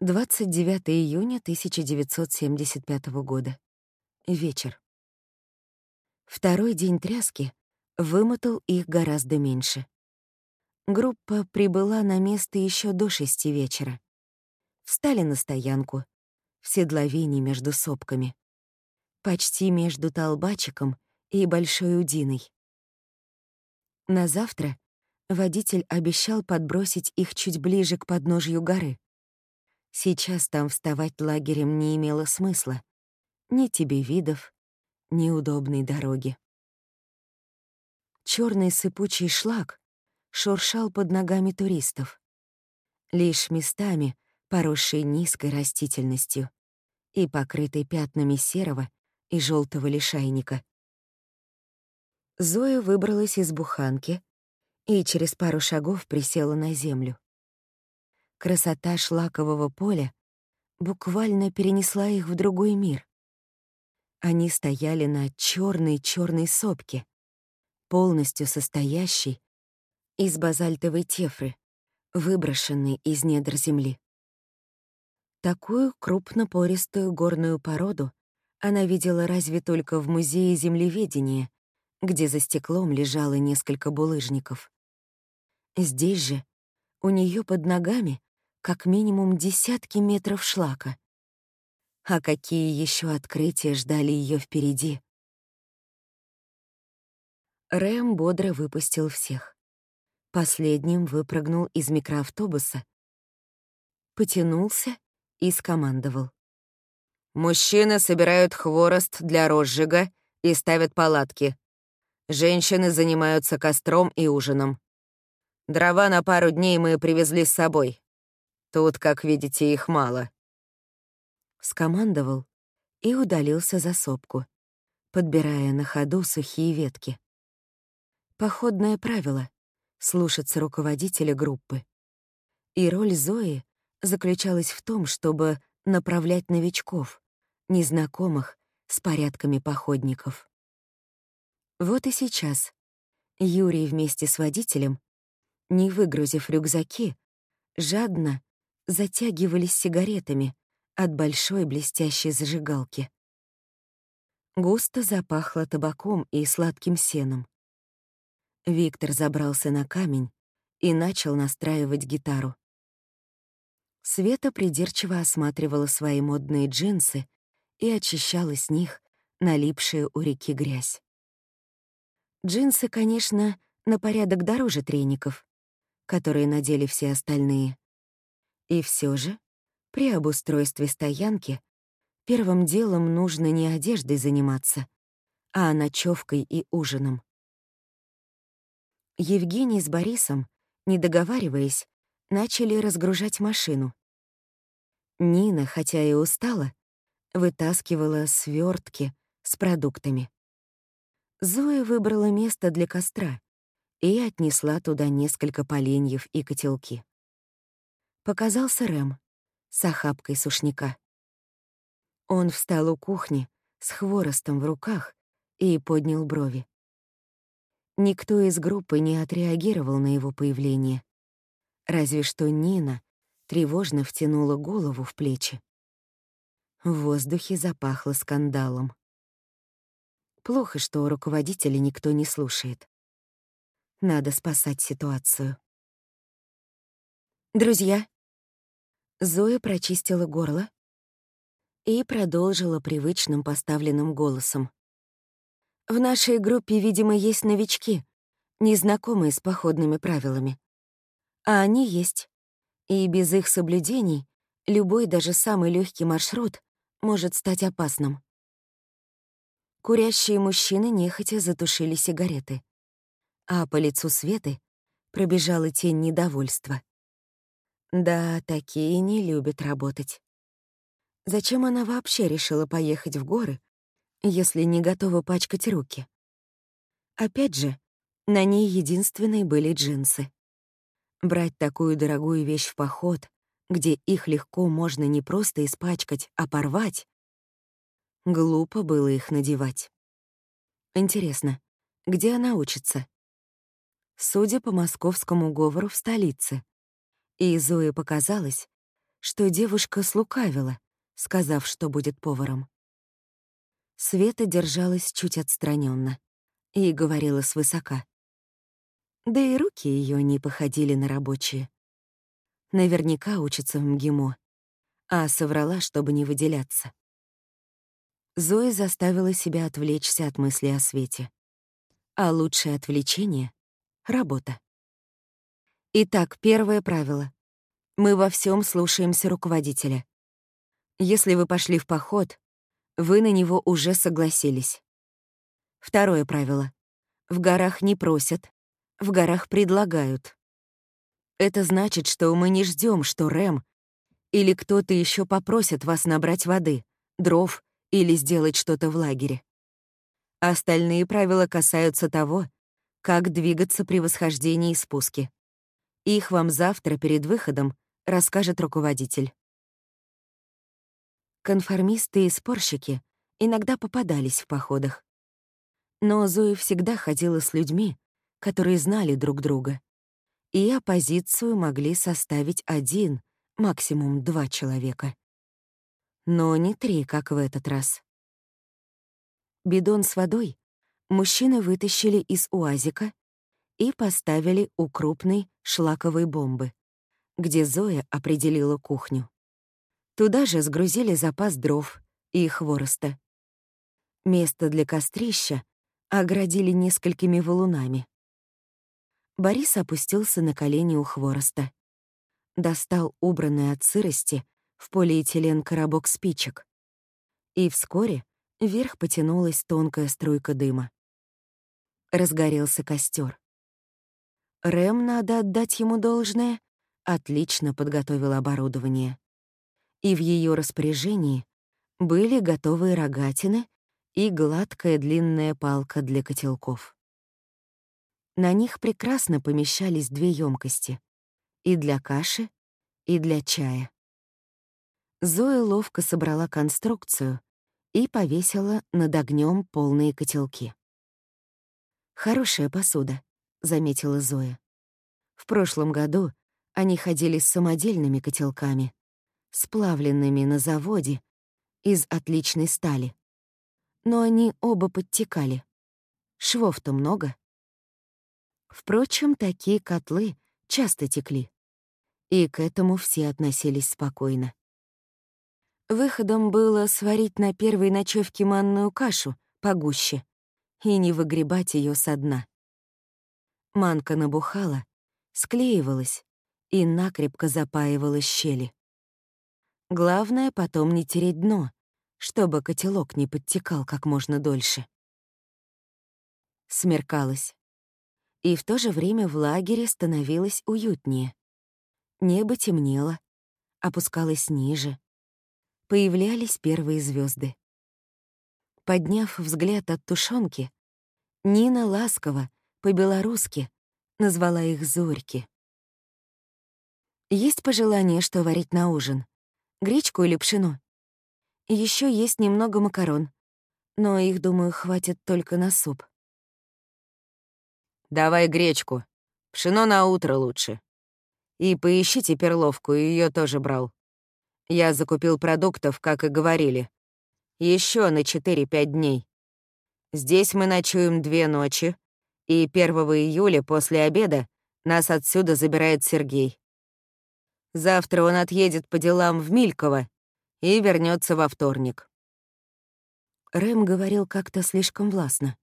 29 июня 1975 года. Вечер. Второй день тряски вымотал их гораздо меньше. Группа прибыла на место еще до шести вечера. Встали на стоянку, в седловине между сопками. Почти между толбачиком и большой удиной. На завтра водитель обещал подбросить их чуть ближе к подножью горы. Сейчас там вставать лагерем не имело смысла. Ни тебе видов, ни удобной дороги. Черный сыпучий шлак шуршал под ногами туристов. Лишь местами поросший низкой растительностью и покрытый пятнами серого и желтого лишайника. Зоя выбралась из буханки и через пару шагов присела на землю. Красота шлакового поля буквально перенесла их в другой мир. Они стояли на черной черной сопке, полностью состоящей из базальтовой тефры, выброшенной из недр земли. Такую крупнопористую горную породу она видела разве только в музее землеведения где за стеклом лежало несколько булыжников. Здесь же, у нее под ногами, как минимум десятки метров шлака. А какие еще открытия ждали ее впереди? Рэм бодро выпустил всех. Последним выпрыгнул из микроавтобуса, потянулся и скомандовал. «Мужчины собирают хворост для розжига и ставят палатки. Женщины занимаются костром и ужином. Дрова на пару дней мы привезли с собой. Тут, как видите, их мало. Скомандовал и удалился за сопку, подбирая на ходу сухие ветки. Походное правило — слушаться руководителя группы. И роль Зои заключалась в том, чтобы направлять новичков, незнакомых с порядками походников. Вот и сейчас Юрий вместе с водителем, не выгрузив рюкзаки, жадно затягивались сигаретами от большой блестящей зажигалки. Густо запахло табаком и сладким сеном. Виктор забрался на камень и начал настраивать гитару. Света придирчиво осматривала свои модные джинсы и очищала с них налипшую у реки грязь. Джинсы, конечно, на порядок дороже треников, которые надели все остальные. И все же, при обустройстве стоянки первым делом нужно не одеждой заниматься, а ночевкой и ужином. Евгений с Борисом, не договариваясь, начали разгружать машину. Нина, хотя и устала, вытаскивала свертки с продуктами. Зоя выбрала место для костра и отнесла туда несколько поленьев и котелки. Показался Рэм с охапкой сушняка. Он встал у кухни с хворостом в руках и поднял брови. Никто из группы не отреагировал на его появление. Разве что Нина тревожно втянула голову в плечи. В воздухе запахло скандалом. Плохо, что руководителя никто не слушает. Надо спасать ситуацию. «Друзья!» Зоя прочистила горло и продолжила привычным поставленным голосом. «В нашей группе, видимо, есть новички, незнакомые с походными правилами. А они есть. И без их соблюдений любой, даже самый легкий маршрут может стать опасным. Курящие мужчины нехотя затушили сигареты. А по лицу Светы пробежала тень недовольства. Да, такие не любят работать. Зачем она вообще решила поехать в горы, если не готова пачкать руки? Опять же, на ней единственные были джинсы. Брать такую дорогую вещь в поход, где их легко можно не просто испачкать, а порвать, Глупо было их надевать. Интересно, где она учится? Судя по московскому говору в столице. И Зое показалось, что девушка слукавила, сказав, что будет поваром. Света держалась чуть отстраненно и говорила свысока. Да и руки ее не походили на рабочие. Наверняка учится в МГИМО, а соврала, чтобы не выделяться. Зоя заставила себя отвлечься от мысли о свете. А лучшее отвлечение — работа. Итак, первое правило. Мы во всем слушаемся руководителя. Если вы пошли в поход, вы на него уже согласились. Второе правило. В горах не просят, в горах предлагают. Это значит, что мы не ждем, что Рэм или кто-то еще попросит вас набрать воды, дров или сделать что-то в лагере. Остальные правила касаются того, как двигаться при восхождении и спуске. Их вам завтра перед выходом расскажет руководитель. Конформисты и спорщики иногда попадались в походах. Но Зоя всегда ходила с людьми, которые знали друг друга, и оппозицию могли составить один, максимум два человека. Но не три, как в этот раз. Бидон с водой мужчины вытащили из уазика и поставили у крупной шлаковой бомбы, где Зоя определила кухню. Туда же сгрузили запас дров и хвороста. Место для кострища оградили несколькими валунами. Борис опустился на колени у хвороста. Достал убранный от сырости в полиэтилен коробок спичек. И вскоре вверх потянулась тонкая струйка дыма. Разгорелся костер. Рэм, надо отдать ему должное, отлично подготовил оборудование. И в ее распоряжении были готовые рогатины и гладкая длинная палка для котелков. На них прекрасно помещались две емкости — и для каши, и для чая. Зоя ловко собрала конструкцию и повесила над огнем полные котелки. «Хорошая посуда», — заметила Зоя. В прошлом году они ходили с самодельными котелками, сплавленными на заводе из отличной стали. Но они оба подтекали. Швов-то много. Впрочем, такие котлы часто текли. И к этому все относились спокойно. Выходом было сварить на первой ночевке манную кашу погуще и не выгребать ее со дна. Манка набухала, склеивалась и накрепко запаивала щели. Главное потом не тереть дно, чтобы котелок не подтекал как можно дольше. Смеркалось. И в то же время в лагере становилось уютнее. Небо темнело, опускалось ниже, появлялись первые звезды. Подняв взгляд от тушенки, Нина ласково, по-белорусски, назвала их «зорьки». Есть пожелание, что варить на ужин? Гречку или пшено? Еще есть немного макарон, но их, думаю, хватит только на суп. «Давай гречку. Пшено на утро лучше. И поищите перловку, ее тоже брал. Я закупил продуктов, как и говорили. Еще на 4-5 дней. Здесь мы ночуем две ночи, и 1 июля после обеда нас отсюда забирает Сергей. Завтра он отъедет по делам в Мильково и вернется во вторник. Рэм говорил как-то слишком властно.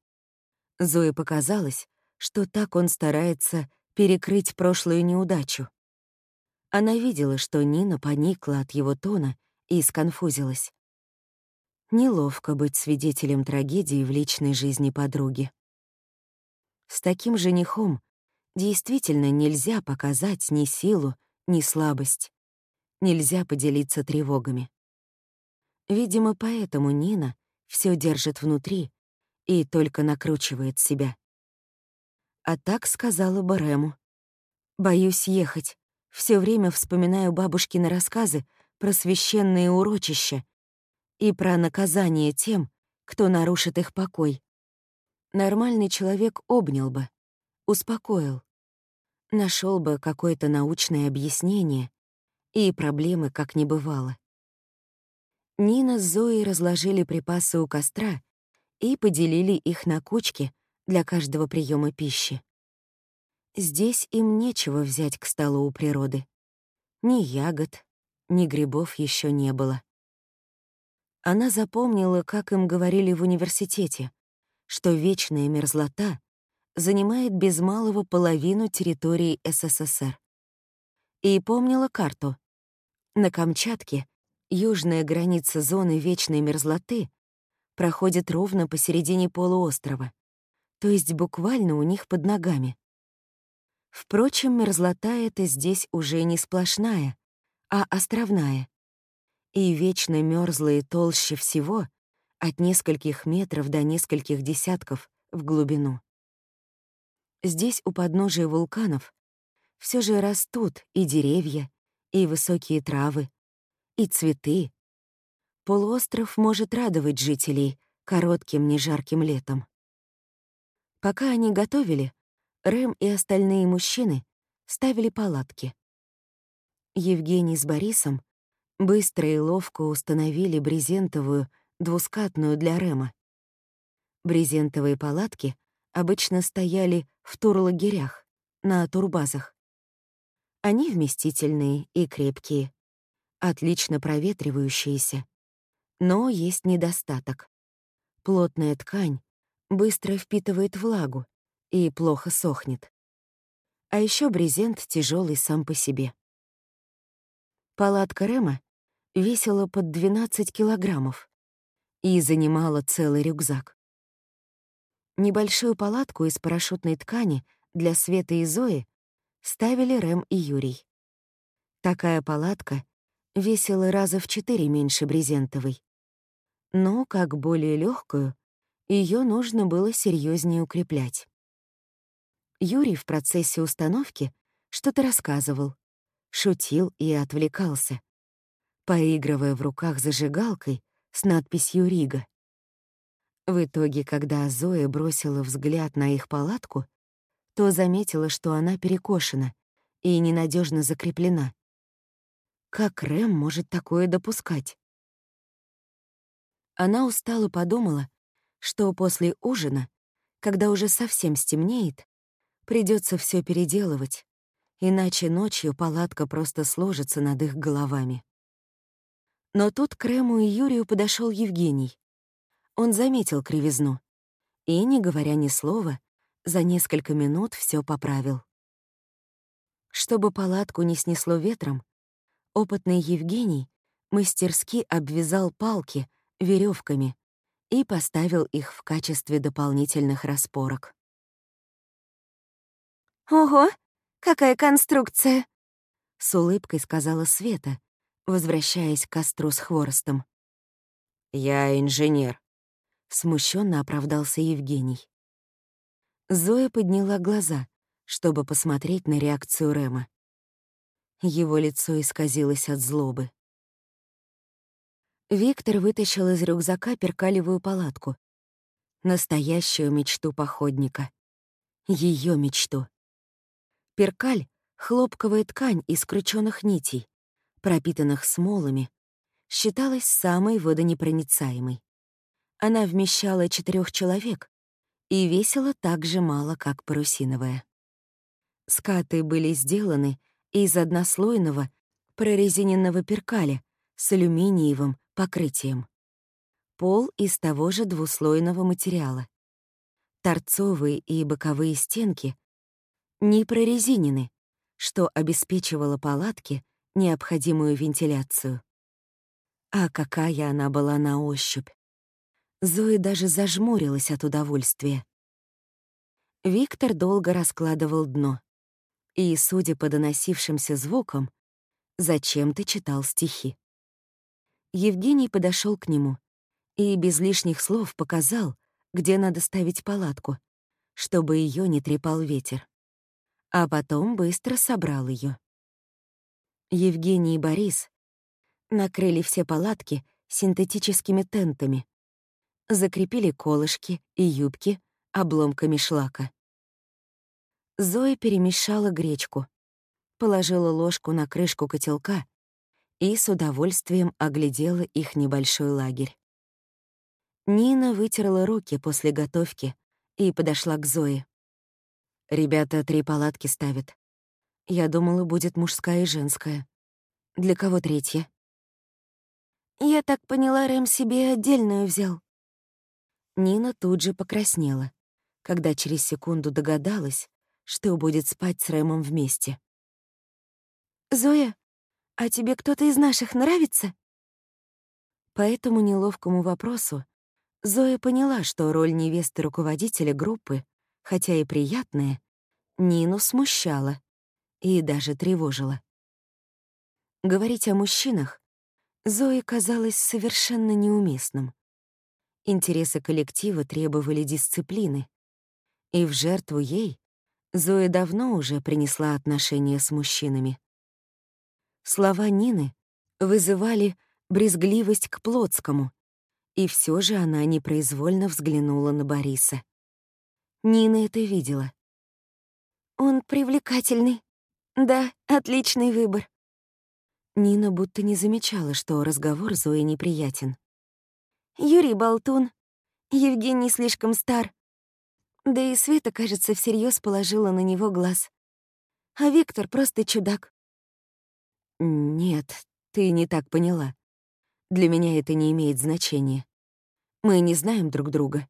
Зое показалось, что так он старается перекрыть прошлую неудачу. Она видела, что Нина поникла от его тона и сконфузилась. Неловко быть свидетелем трагедии в личной жизни подруги. С таким женихом действительно нельзя показать ни силу, ни слабость. Нельзя поделиться тревогами. Видимо, поэтому Нина все держит внутри и только накручивает себя. А так сказала бы Рэму. «Боюсь ехать. Все время вспоминаю бабушкины рассказы про священные урочища и про наказание тем, кто нарушит их покой. Нормальный человек обнял бы, успокоил, нашел бы какое-то научное объяснение и проблемы как не бывало. Нина с Зоей разложили припасы у костра и поделили их на кучки для каждого приема пищи. Здесь им нечего взять к столу у природы. Ни ягод, ни грибов еще не было. Она запомнила, как им говорили в университете, что вечная мерзлота занимает без малого половину территории СССР. И помнила карту. На Камчатке южная граница зоны вечной мерзлоты проходит ровно посередине полуострова, то есть буквально у них под ногами. Впрочем, мерзлота эта здесь уже не сплошная, а островная. И вечно мёрзлые толще всего от нескольких метров до нескольких десятков в глубину. Здесь у подножия вулканов все же растут и деревья, и высокие травы, и цветы. Полуостров может радовать жителей коротким нежарким летом. Пока они готовили, Рэм и остальные мужчины ставили палатки. Евгений с Борисом быстро и ловко установили брезентовую двускатную для Рэма. Брезентовые палатки обычно стояли в турлагерях, на турбазах. Они вместительные и крепкие, отлично проветривающиеся. Но есть недостаток. Плотная ткань быстро впитывает влагу, и плохо сохнет. А еще брезент тяжелый сам по себе. Палатка Рема весила под 12 килограммов и занимала целый рюкзак. Небольшую палатку из парашютной ткани для Света и Зои ставили Рэм и Юрий. Такая палатка весила раза в четыре меньше брезентовой. Но, как более легкую, ее нужно было серьезнее укреплять. Юрий в процессе установки что-то рассказывал, шутил и отвлекался, поигрывая в руках зажигалкой с надписью «Рига». В итоге, когда Зоя бросила взгляд на их палатку, то заметила, что она перекошена и ненадежно закреплена. Как Рэм может такое допускать? Она устало подумала, что после ужина, когда уже совсем стемнеет, Придется все переделывать, иначе ночью палатка просто сложится над их головами. Но тут к Рэму и Юрию подошел Евгений. Он заметил кривизну и, не говоря ни слова, за несколько минут все поправил. Чтобы палатку не снесло ветром, опытный Евгений мастерски обвязал палки веревками и поставил их в качестве дополнительных распорок. «Ого, какая конструкция!» — с улыбкой сказала Света, возвращаясь к костру с хворостом. «Я инженер», — смущенно оправдался Евгений. Зоя подняла глаза, чтобы посмотреть на реакцию Рема. Его лицо исказилось от злобы. Виктор вытащил из рюкзака перкалевую палатку. Настоящую мечту походника. Ее мечту. Перкаль — хлопковая ткань из крученных нитей, пропитанных смолами, считалась самой водонепроницаемой. Она вмещала четырех человек и весила так же мало, как парусиновая. Скаты были сделаны из однослойного прорезиненного перкаля с алюминиевым покрытием. Пол из того же двуслойного материала. Торцовые и боковые стенки не прорезинены, что обеспечивало палатке необходимую вентиляцию. А какая она была на ощупь! Зоя даже зажмурилась от удовольствия. Виктор долго раскладывал дно. И, судя по доносившимся звукам, зачем-то читал стихи. Евгений подошел к нему и без лишних слов показал, где надо ставить палатку, чтобы ее не трепал ветер а потом быстро собрал ее. Евгений и Борис накрыли все палатки синтетическими тентами, закрепили колышки и юбки обломками шлака. Зоя перемешала гречку, положила ложку на крышку котелка и с удовольствием оглядела их небольшой лагерь. Нина вытерла руки после готовки и подошла к Зое. «Ребята три палатки ставят. Я думала, будет мужская и женская. Для кого третья?» «Я так поняла, Рэм себе отдельную взял». Нина тут же покраснела, когда через секунду догадалась, что будет спать с Рэмом вместе. «Зоя, а тебе кто-то из наших нравится?» По этому неловкому вопросу Зоя поняла, что роль невесты руководителя группы, хотя и приятная, Нину смущала и даже тревожила. Говорить о мужчинах Зое казалось совершенно неуместным. Интересы коллектива требовали дисциплины, и в жертву ей Зоя давно уже принесла отношения с мужчинами. Слова Нины вызывали брезгливость к Плотскому, и все же она непроизвольно взглянула на Бориса. Нина это видела. «Он привлекательный. Да, отличный выбор». Нина будто не замечала, что разговор Зои неприятен. «Юрий Болтун. Евгений слишком стар. Да и Света, кажется, всерьез положила на него глаз. А Виктор просто чудак». «Нет, ты не так поняла. Для меня это не имеет значения. Мы не знаем друг друга.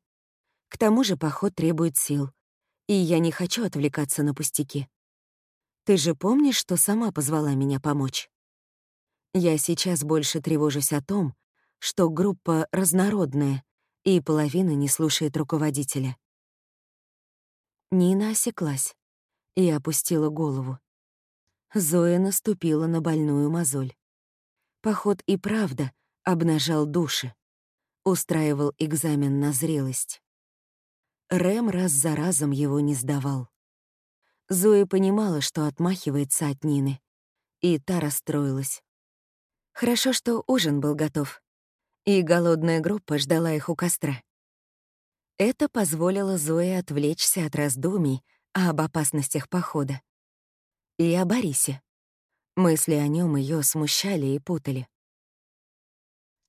К тому же поход требует сил, и я не хочу отвлекаться на пустяки. Ты же помнишь, что сама позвала меня помочь? Я сейчас больше тревожусь о том, что группа разнородная, и половина не слушает руководителя. Нина осеклась и опустила голову. Зоя наступила на больную мозоль. Поход и правда обнажал души, устраивал экзамен на зрелость. Рэм раз за разом его не сдавал. Зоя понимала, что отмахивается от Нины, и та расстроилась. Хорошо, что ужин был готов, и голодная группа ждала их у костра. Это позволило Зое отвлечься от раздумий об опасностях похода. И о Борисе. Мысли о нем ее смущали и путали.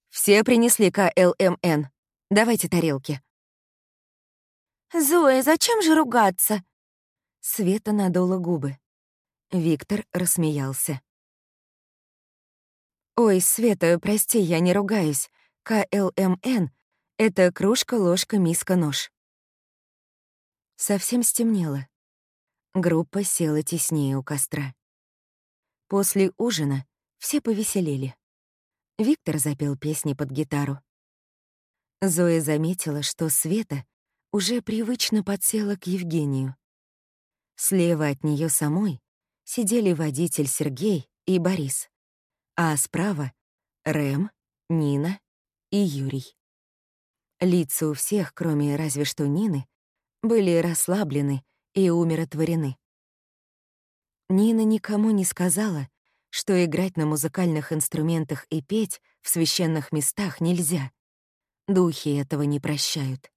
«Все принесли КЛМН. Давайте тарелки». «Зоя, зачем же ругаться?» Света надула губы. Виктор рассмеялся. «Ой, Света, прости, я не ругаюсь. КЛМН — это кружка, ложка, миска, нож». Совсем стемнело. Группа села теснее у костра. После ужина все повеселели. Виктор запел песни под гитару. Зоя заметила, что Света уже привычно подсела к Евгению. Слева от нее самой сидели водитель Сергей и Борис, а справа — Рэм, Нина и Юрий. Лица у всех, кроме разве что Нины, были расслаблены и умиротворены. Нина никому не сказала, что играть на музыкальных инструментах и петь в священных местах нельзя. Духи этого не прощают.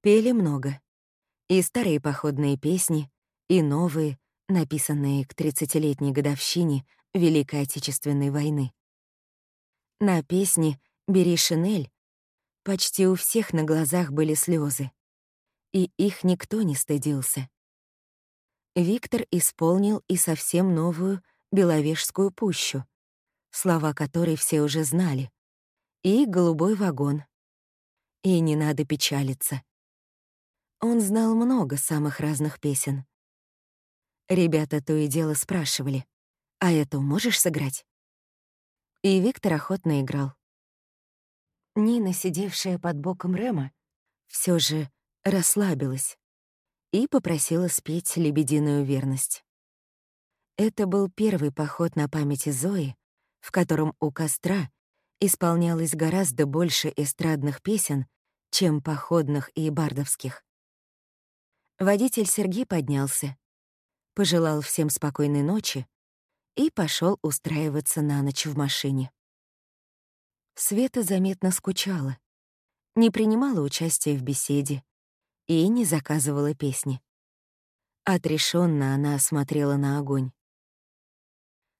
Пели много. И старые походные песни, и новые, написанные к 30-летней годовщине Великой Отечественной войны. На песне «Бери шинель» почти у всех на глазах были слезы и их никто не стыдился. Виктор исполнил и совсем новую Беловежскую пущу, слова которой все уже знали, и «Голубой вагон». И не надо печалиться. Он знал много самых разных песен. Ребята то и дело спрашивали, «А эту можешь сыграть?» И Виктор охотно играл. Нина, сидевшая под боком Рема, все же расслабилась и попросила спеть «Лебединую верность». Это был первый поход на памяти Зои, в котором у костра исполнялось гораздо больше эстрадных песен, чем походных и бардовских. Водитель Сергей поднялся, пожелал всем спокойной ночи и пошел устраиваться на ночь в машине. Света заметно скучала, не принимала участия в беседе, и не заказывала песни. Отрешенно она смотрела на огонь.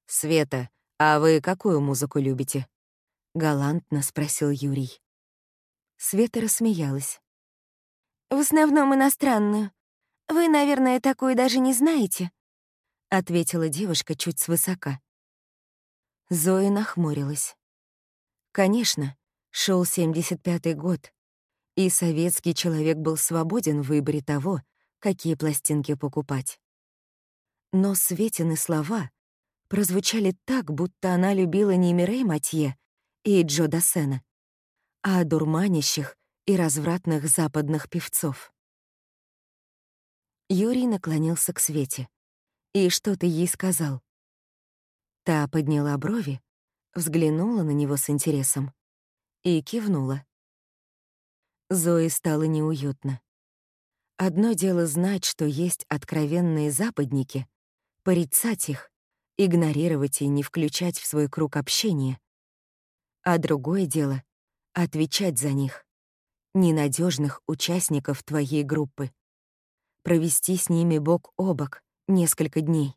«Света, «А вы какую музыку любите?» — галантно спросил Юрий. Света рассмеялась. «В основном иностранную. Вы, наверное, такую даже не знаете», — ответила девушка чуть свысока. Зоя нахмурилась. Конечно, шел 75-й год, и советский человек был свободен в выборе того, какие пластинки покупать. Но Светины слова прозвучали так, будто она любила не Мирей Матье и Джо Дассена, а дурманящих и развратных западных певцов. Юрий наклонился к Свете и что-то ей сказал. Та подняла брови, взглянула на него с интересом и кивнула. Зои стало неуютно. Одно дело знать, что есть откровенные западники, порицать их, игнорировать и не включать в свой круг общения. А другое дело — отвечать за них, ненадежных участников твоей группы. Провести с ними бок о бок несколько дней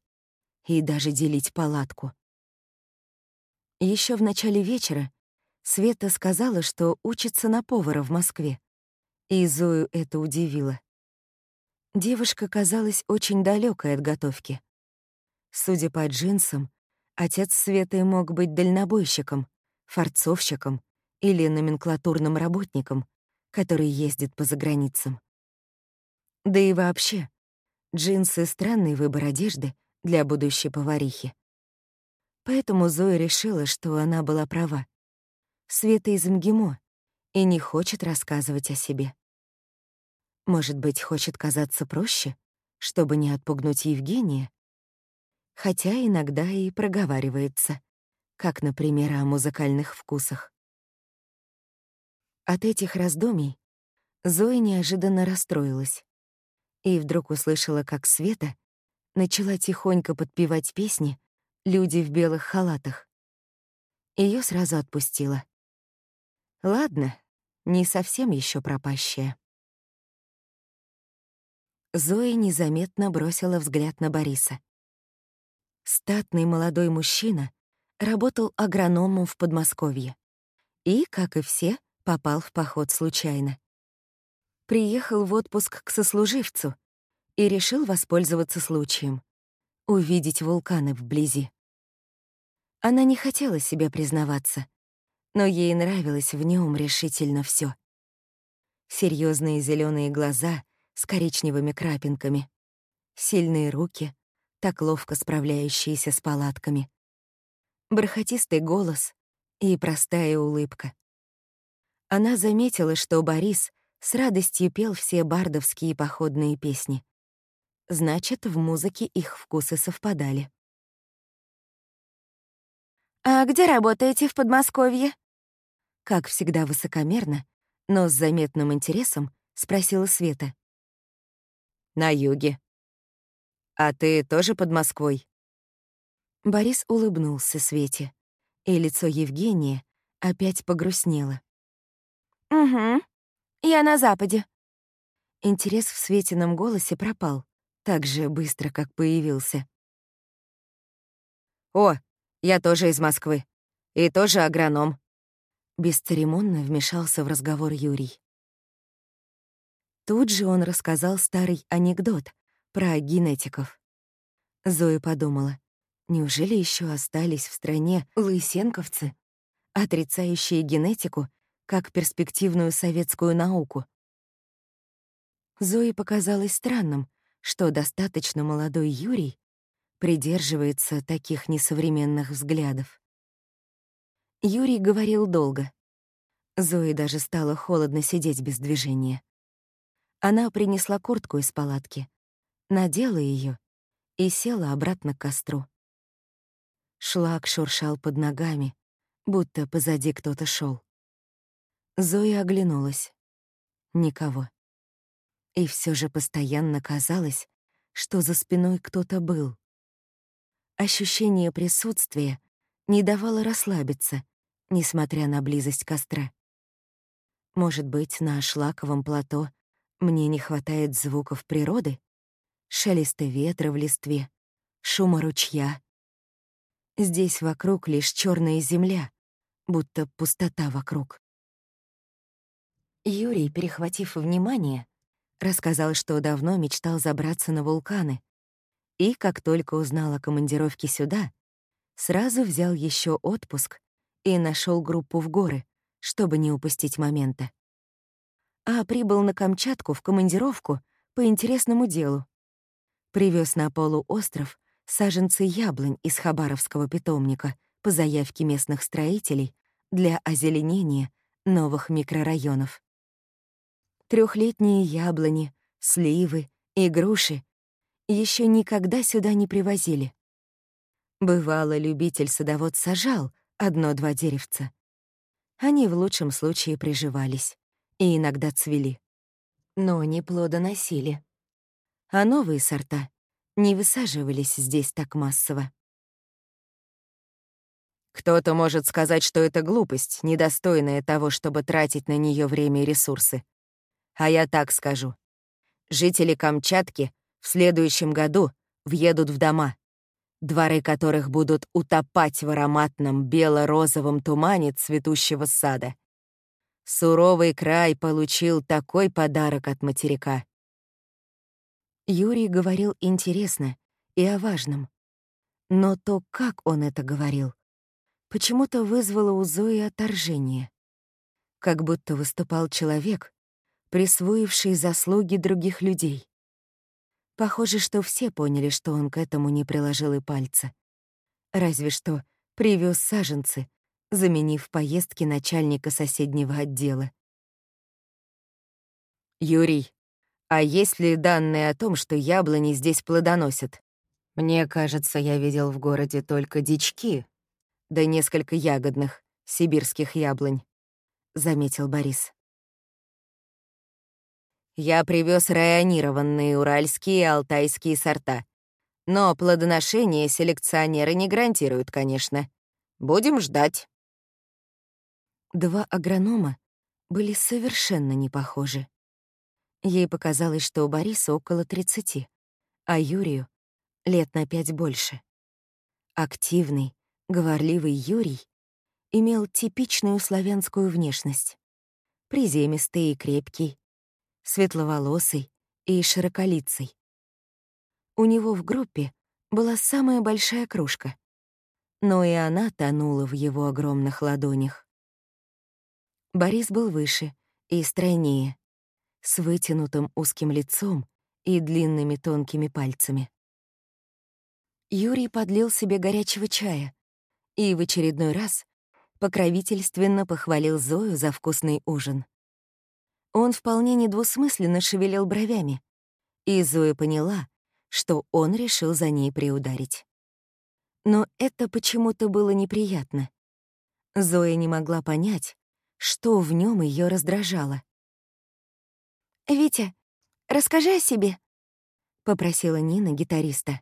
и даже делить палатку. Еще в начале вечера Света сказала, что учится на повара в Москве. И Зою это удивило. Девушка казалась очень далекой от готовки. Судя по джинсам, отец Светы мог быть дальнобойщиком, форцовщиком или номенклатурным работником, который ездит по заграницам. Да и вообще, джинсы — странный выбор одежды для будущей поварихи. Поэтому Зоя решила, что она была права. Света из МГИМО и не хочет рассказывать о себе. Может быть, хочет казаться проще, чтобы не отпугнуть Евгения? Хотя иногда и проговаривается, как, например, о музыкальных вкусах. От этих раздумий Зоя неожиданно расстроилась и вдруг услышала, как Света начала тихонько подпевать песни «Люди в белых халатах». Ее сразу отпустила. Ладно, не совсем еще пропащая. Зоя незаметно бросила взгляд на Бориса. Статный молодой мужчина работал агрономом в Подмосковье и, как и все, попал в поход случайно. Приехал в отпуск к сослуживцу и решил воспользоваться случаем — увидеть вулканы вблизи. Она не хотела себе признаваться, но ей нравилось в нем решительно все. Серьезные зеленые глаза с коричневыми крапинками, сильные руки, так ловко справляющиеся с палатками, бархатистый голос и простая улыбка. Она заметила, что Борис с радостью пел все бардовские походные песни. Значит, в музыке их вкусы совпадали. «А где работаете в Подмосковье?» Как всегда высокомерно, но с заметным интересом спросила Света. «На юге. А ты тоже под Москвой?» Борис улыбнулся Свете, и лицо Евгения опять погрустнело. «Угу, я на Западе». Интерес в Светином голосе пропал, так же быстро, как появился. «О, я тоже из Москвы. И тоже агроном». Бесцеремонно вмешался в разговор Юрий. Тут же он рассказал старый анекдот про генетиков. Зоя подумала, неужели еще остались в стране лысенковцы, отрицающие генетику как перспективную советскую науку? Зое показалось странным, что достаточно молодой Юрий придерживается таких несовременных взглядов. Юрий говорил долго. Зое даже стало холодно сидеть без движения. Она принесла куртку из палатки, надела ее и села обратно к костру. Шлак шуршал под ногами, будто позади кто-то шел. Зоя оглянулась. Никого. И все же постоянно казалось, что за спиной кто-то был. Ощущение присутствия не давало расслабиться, несмотря на близость костра. Может быть, на шлаковом плато мне не хватает звуков природы? Шелеста ветра в листве, шума ручья. Здесь вокруг лишь черная земля, будто пустота вокруг. Юрий, перехватив внимание, рассказал, что давно мечтал забраться на вулканы, и, как только узнал о командировке сюда, сразу взял еще отпуск и нашел группу в горы, чтобы не упустить момента. А прибыл на Камчатку в командировку по интересному делу. Привез на полуостров саженцы яблонь из Хабаровского питомника по заявке местных строителей для озеленения новых микрорайонов. Трехлетние яблони, сливы и груши еще никогда сюда не привозили. Бывало, любитель-садовод сажал одно-два деревца. Они в лучшем случае приживались и иногда цвели. Но не плодоносили. А новые сорта не высаживались здесь так массово. Кто-то может сказать, что это глупость, недостойная того, чтобы тратить на нее время и ресурсы. А я так скажу. Жители Камчатки в следующем году въедут в дома, дворы которых будут утопать в ароматном бело-розовом тумане цветущего сада. Суровый край получил такой подарок от материка. Юрий говорил интересно и о важном. Но то, как он это говорил, почему-то вызвало у Зои отторжение. Как будто выступал человек, присвоивший заслуги других людей. Похоже, что все поняли, что он к этому не приложил и пальца. Разве что привез саженцы, заменив поездки начальника соседнего отдела. «Юрий, а есть ли данные о том, что яблони здесь плодоносят? Мне кажется, я видел в городе только дички, да несколько ягодных, сибирских яблонь», — заметил Борис. Я привез районированные уральские и алтайские сорта. Но плодоношение селекционеры не гарантируют, конечно. Будем ждать. Два агронома были совершенно не похожи. Ей показалось, что у Бориса около 30, а Юрию — лет на пять больше. Активный, говорливый Юрий имел типичную славянскую внешность. Приземистый и крепкий, светловолосый и широколицый. У него в группе была самая большая кружка, но и она тонула в его огромных ладонях. Борис был выше и стройнее, с вытянутым узким лицом и длинными тонкими пальцами. Юрий подлил себе горячего чая и в очередной раз покровительственно похвалил Зою за вкусный ужин. Он вполне недвусмысленно шевелил бровями, и Зоя поняла, что он решил за ней приударить. Но это почему-то было неприятно. Зоя не могла понять, что в нем ее раздражало. «Витя, расскажи о себе», — попросила Нина гитариста.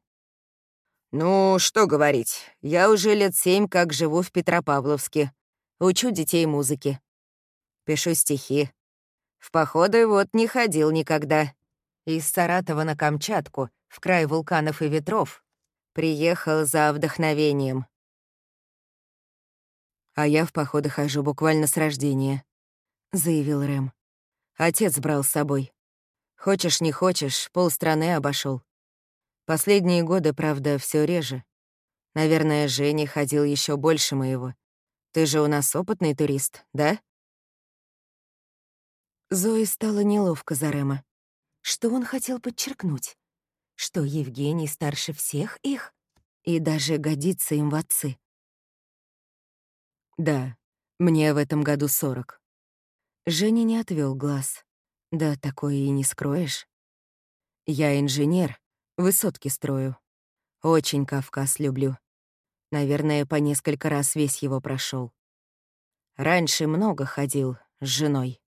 «Ну, что говорить, я уже лет семь как живу в Петропавловске, учу детей музыке, пишу стихи, в походы вот не ходил никогда. Из Саратова на Камчатку, в край вулканов и ветров, приехал за вдохновением. «А я в походы хожу буквально с рождения», — заявил Рэм. «Отец брал с собой. Хочешь, не хочешь, полстраны обошел. Последние годы, правда, все реже. Наверное, Женя ходил еще больше моего. Ты же у нас опытный турист, да?» Зои стало неловко за Рема. Что он хотел подчеркнуть? Что Евгений старше всех их и даже годится им в отцы. «Да, мне в этом году сорок». Женя не отвел глаз. Да, такое и не скроешь. «Я инженер, высотки строю. Очень Кавказ люблю. Наверное, по несколько раз весь его прошел. Раньше много ходил с женой.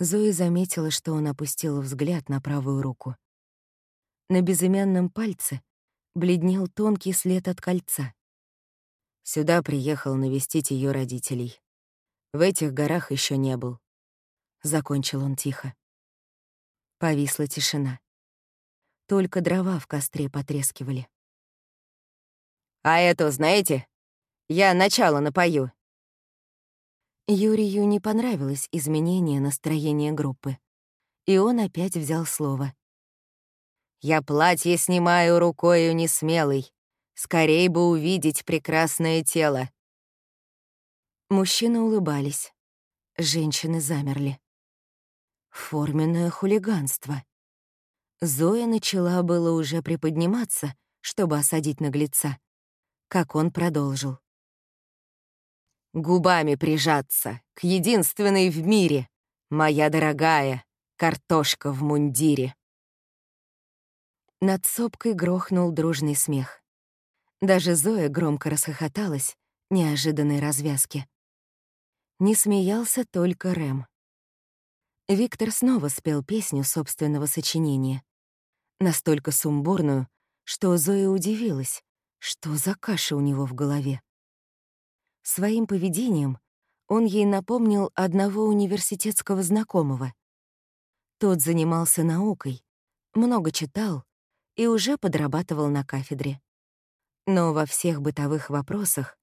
Зои заметила, что он опустил взгляд на правую руку. На безымянном пальце бледнел тонкий след от кольца. Сюда приехал навестить ее родителей. В этих горах еще не был. Закончил он тихо. Повисла тишина. Только дрова в костре потрескивали. «А эту знаете? Я начало напою». Юрию не понравилось изменение настроения группы, и он опять взял слово. «Я платье снимаю рукою несмелой, скорей бы увидеть прекрасное тело». Мужчины улыбались, женщины замерли. Форменное хулиганство. Зоя начала было уже приподниматься, чтобы осадить наглеца, как он продолжил губами прижаться к единственной в мире, моя дорогая картошка в мундире. Над сопкой грохнул дружный смех. Даже Зоя громко расхохоталась неожиданной развязки. Не смеялся только Рэм. Виктор снова спел песню собственного сочинения. Настолько сумбурную, что Зоя удивилась, что за каша у него в голове. Своим поведением он ей напомнил одного университетского знакомого. Тот занимался наукой, много читал и уже подрабатывал на кафедре. Но во всех бытовых вопросах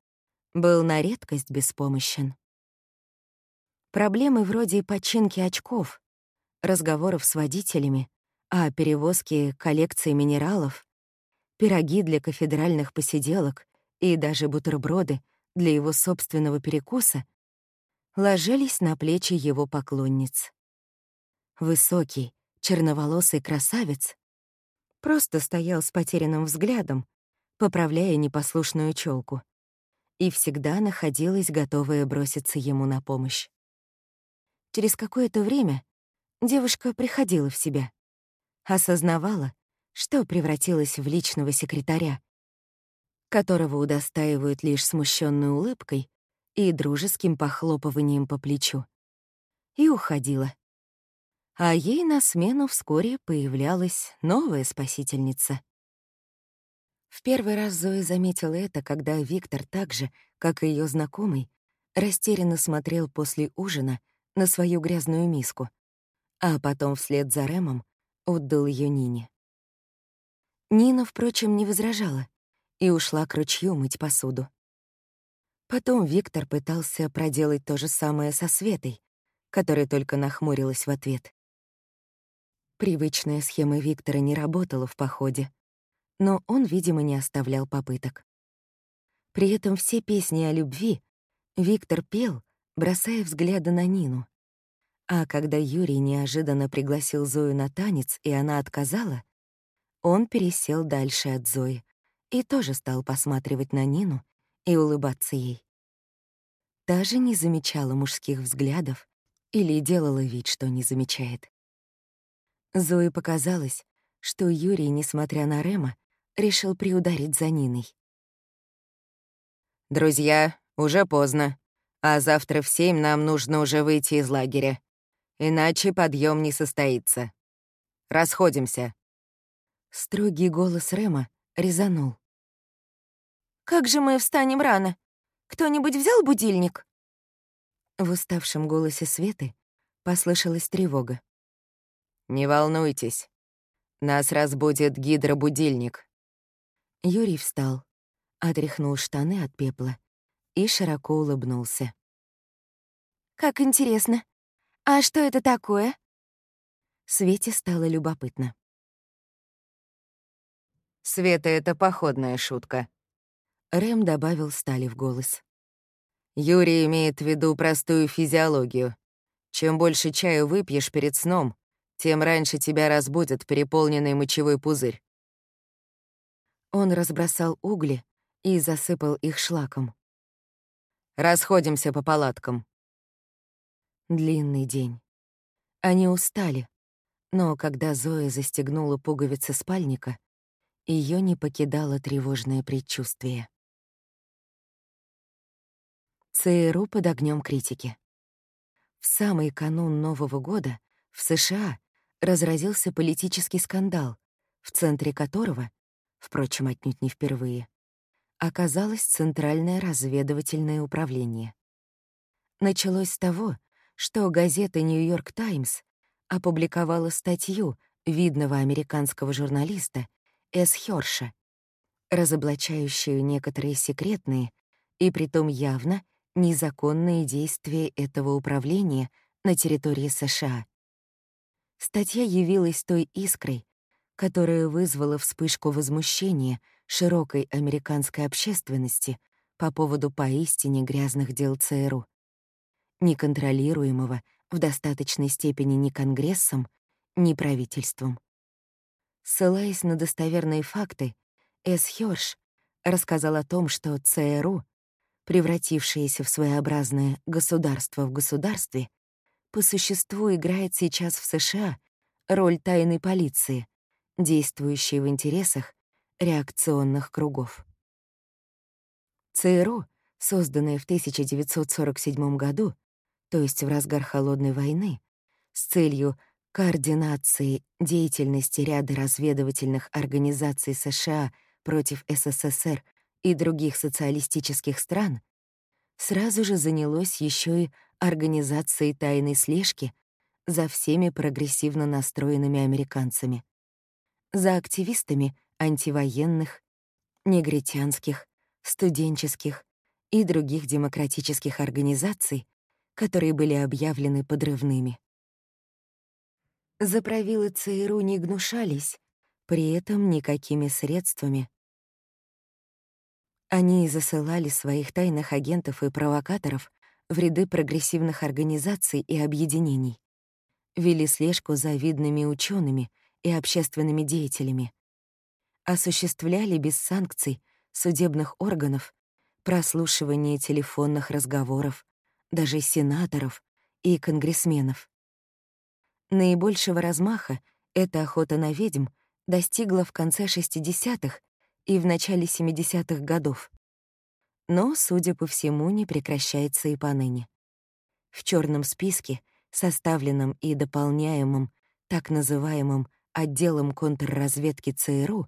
был на редкость беспомощен. Проблемы вроде починки очков, разговоров с водителями, а перевозки коллекции минералов, пироги для кафедральных посиделок и даже бутерброды — для его собственного перекуса ложились на плечи его поклонниц. Высокий, черноволосый красавец просто стоял с потерянным взглядом, поправляя непослушную челку, и всегда находилась готовая броситься ему на помощь. Через какое-то время девушка приходила в себя, осознавала, что превратилась в личного секретаря, которого удостаивают лишь смущенной улыбкой и дружеским похлопыванием по плечу. И уходила. А ей на смену вскоре появлялась новая спасительница. В первый раз Зоя заметила это, когда Виктор так же, как и ее знакомый, растерянно смотрел после ужина на свою грязную миску, а потом вслед за Рэмом отдал ее Нине. Нина, впрочем, не возражала и ушла к ручью мыть посуду. Потом Виктор пытался проделать то же самое со Светой, которая только нахмурилась в ответ. Привычная схема Виктора не работала в походе, но он, видимо, не оставлял попыток. При этом все песни о любви Виктор пел, бросая взгляды на Нину. А когда Юрий неожиданно пригласил Зою на танец, и она отказала, он пересел дальше от Зои, и тоже стал посматривать на Нину и улыбаться ей. Та же не замечала мужских взглядов или делала вид, что не замечает. Зои показалось, что Юрий, несмотря на Рема, решил приударить за Ниной. «Друзья, уже поздно, а завтра в семь нам нужно уже выйти из лагеря, иначе подъем не состоится. Расходимся». Строгий голос Рема резанул. «Как же мы встанем рано? Кто-нибудь взял будильник?» В уставшем голосе Светы послышалась тревога. «Не волнуйтесь. Нас разбудит гидробудильник». Юрий встал, отряхнул штаны от пепла и широко улыбнулся. «Как интересно. А что это такое?» Свете стало любопытно. «Света — это походная шутка», Рэм добавил стали в голос. Юрий имеет в виду простую физиологию. Чем больше чаю выпьешь перед сном, тем раньше тебя разбудит переполненный мочевой пузырь. Он разбросал угли и засыпал их шлаком. Расходимся по палаткам. Длинный день. Они устали, но когда Зоя застегнула пуговицы спальника, ее не покидало тревожное предчувствие. ЦРУ под огнем критики. В самый канун Нового года в США разразился политический скандал, в центре которого, впрочем, отнюдь не впервые, оказалось Центральное разведывательное управление. Началось с того, что газета «Нью-Йорк Таймс» опубликовала статью видного американского журналиста Хёрша, разоблачающую некоторые секретные и притом явно незаконные действия этого управления на территории США. Статья явилась той искрой, которая вызвала вспышку возмущения широкой американской общественности по поводу поистине грязных дел ЦРУ, неконтролируемого в достаточной степени ни Конгрессом, ни правительством. Ссылаясь на достоверные факты, Эс Хёрш рассказал о том, что ЦРУ, превратившееся в своеобразное государство в государстве, по существу играет сейчас в США роль тайной полиции, действующей в интересах реакционных кругов. ЦРУ, созданная в 1947 году, то есть в разгар Холодной войны, с целью координации деятельности ряда разведывательных организаций США против СССР и других социалистических стран, сразу же занялось еще и организацией тайной слежки за всеми прогрессивно настроенными американцами, за активистами антивоенных, негритянских, студенческих и других демократических организаций, которые были объявлены подрывными. Заправилы ЦРУ не гнушались, при этом никакими средствами, они засылали своих тайных агентов и провокаторов в ряды прогрессивных организаций и объединений, вели слежку за видными учеными и общественными деятелями, осуществляли без санкций судебных органов прослушивание телефонных разговоров, даже сенаторов и конгрессменов. Наибольшего размаха эта охота на ведьм достигла в конце 60-х и в начале 70-х годов. Но, судя по всему, не прекращается и поныне. В черном списке, составленном и дополняемом так называемым отделом контрразведки ЦРУ,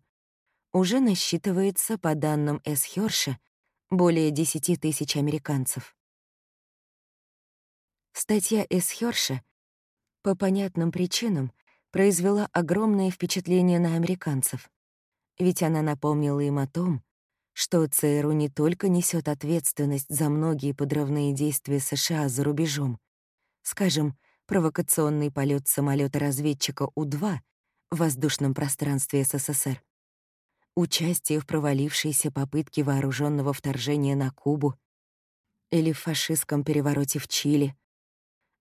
уже насчитывается, по данным С. Хёрша, более 10 тысяч американцев. Статья С. Хёрша по понятным причинам произвела огромное впечатление на американцев. Ведь она напомнила им о том, что ЦРУ не только несет ответственность за многие подрывные действия США за рубежом, скажем, провокационный полет самолета-разведчика У-2 в воздушном пространстве СССР, участие в провалившейся попытке вооруженного вторжения на Кубу или в фашистском перевороте в Чили,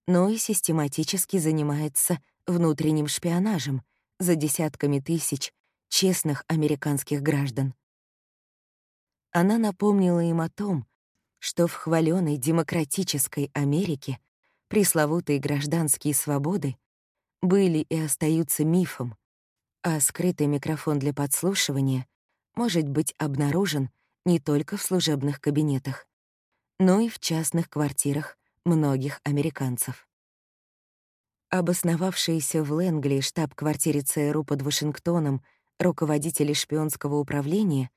но и систематически занимается внутренним шпионажем за десятками тысяч честных американских граждан. Она напомнила им о том, что в хваленой демократической Америке пресловутые гражданские свободы были и остаются мифом, а скрытый микрофон для подслушивания может быть обнаружен не только в служебных кабинетах, но и в частных квартирах многих американцев. Обосновавшиеся в Лэнгли штаб-квартире ЦРУ под Вашингтоном руководители шпионского управления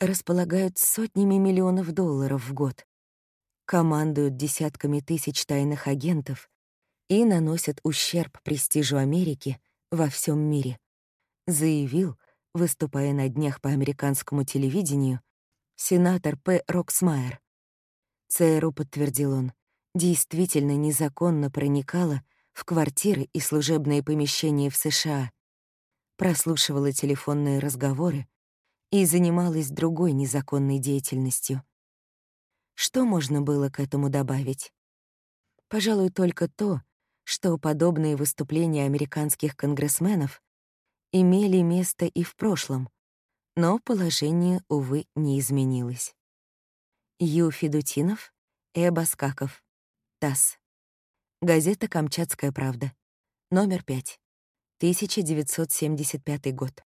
располагают сотнями миллионов долларов в год, командуют десятками тысяч тайных агентов и наносят ущерб престижу Америки во всем мире, заявил, выступая на днях по американскому телевидению, сенатор П. Роксмайер. ЦРУ, подтвердил он, действительно незаконно проникала в квартиры и служебные помещения в США, прослушивала телефонные разговоры и занималась другой незаконной деятельностью. Что можно было к этому добавить? Пожалуй, только то, что подобные выступления американских конгрессменов имели место и в прошлом, но положение, увы, не изменилось. Ю. Федутинов, Э. Баскаков, ТАСС. Газета «Камчатская правда», номер 5. 1975 год.